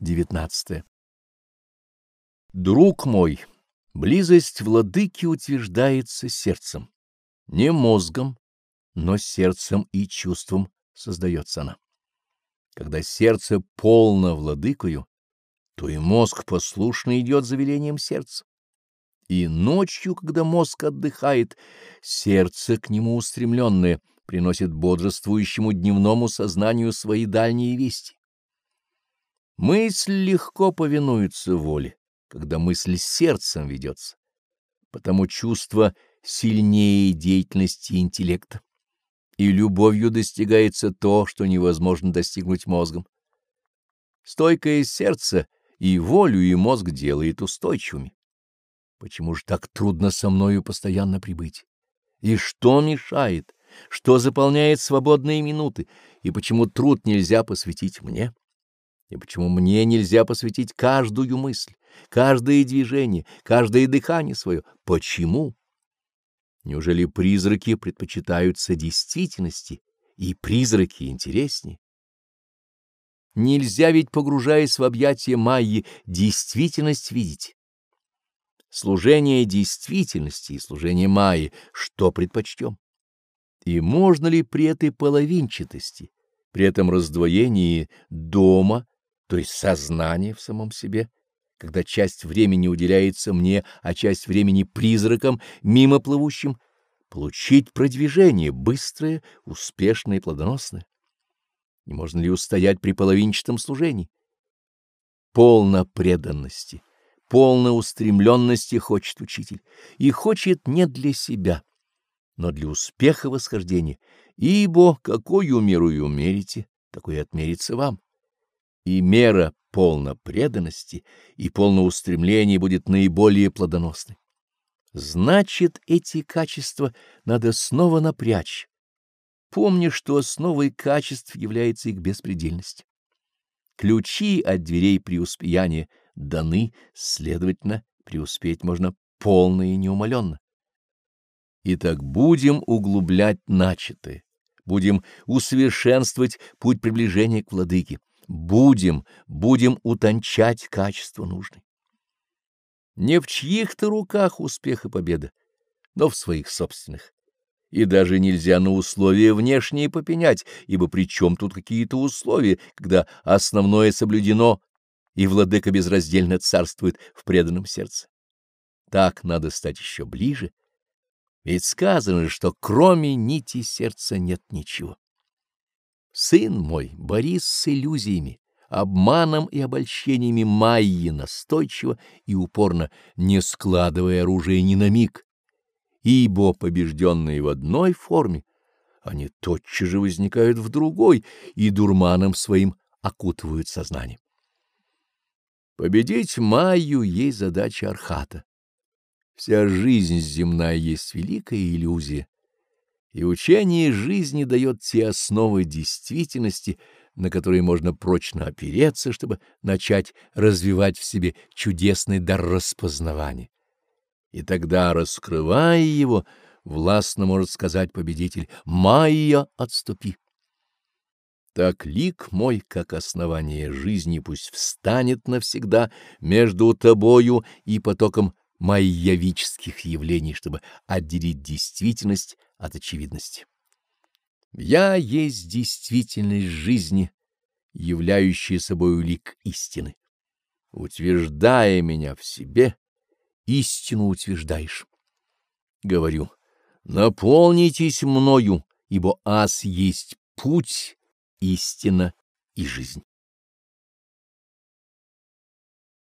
19. Друг мой, близость владыки утверждается сердцем, не мозгом, но сердцем и чувством создается она. Когда сердце полно владыкою, то и мозг послушно идет за велением сердца. И ночью, когда мозг отдыхает, сердце к нему устремленное приносит бодрствующему дневному сознанию свои дальние вести. Мысль легко повинуется воле, когда мысль сердцем ведется, потому чувство сильнее деятельности интеллекта, и любовью достигается то, что невозможно достигнуть мозгом. Стойкое сердце и волю, и мозг делает устойчивыми. Почему же так трудно со мною постоянно прибыть? И что мешает, что заполняет свободные минуты, и почему труд нельзя посвятить мне? И почему мне нельзя посвятить каждую мысль, каждое движение, каждое дыхание свое? Почему? Неужели призраки предпочитаются действительности, и призраки интереснее? Нельзя ведь, погружаясь в объятия Майи, действительность видеть. Служение действительности и служение Майи, что предпочтем? И можно ли при этой половинчатости, при этом раздвоении дома, то есть сознание в самом себе, когда часть времени уделяется мне, а часть времени призракам, мимо плывущим, получить продвижение быстрое, успешное и плодоносное? Не можно ли устоять при половинчатом служении? Полно преданности, полно устремленности хочет учитель, и хочет не для себя, но для успеха восхождения, ибо какую меру и умерите, такой отмерится вам и мера полна преданности и полно устремления будет наиболее плодоносной. Значит, эти качества надо снова напрячь, помни, что основой качеств является их беспредельность. Ключи от дверей преуспеяния даны, следовательно, преуспеть можно полно и неумоленно. Итак, будем углублять начатое, будем усовершенствовать путь приближения к владыке, Будем, будем утончать качество нужное. Не в чьих-то руках успех и победа, но в своих собственных. И даже нельзя на условия внешние попенять, ибо при чем тут какие-то условия, когда основное соблюдено, и владыка безраздельно царствует в преданном сердце. Так надо стать еще ближе, ведь сказано что кроме нити сердца нет ничего. Сын мой, борись с иллюзиями, обманом и обольщениями Майи настойчиво и упорно, не складывая оружие ни на миг, ибо побежденные в одной форме, они тотчас же возникают в другой и дурманом своим окутывают сознание. Победить Майю есть задача Архата. Вся жизнь земная есть великая иллюзия, и учение жизни дает те основы действительности, на которые можно прочно опереться, чтобы начать развивать в себе чудесный дар распознавания. И тогда, раскрывая его, властно может сказать победитель «Майя, отступи!» Так лик мой, как основание жизни, пусть встанет навсегда между тобою и потоком майявических явлений, чтобы отделить действительность от очевидности. Я есть действительность жизни, являющая собой лик истины. Утверждая меня в себе, истину утверждаешь. Говорю, наполнитесь мною, ибо аз есть путь, истина и жизнь.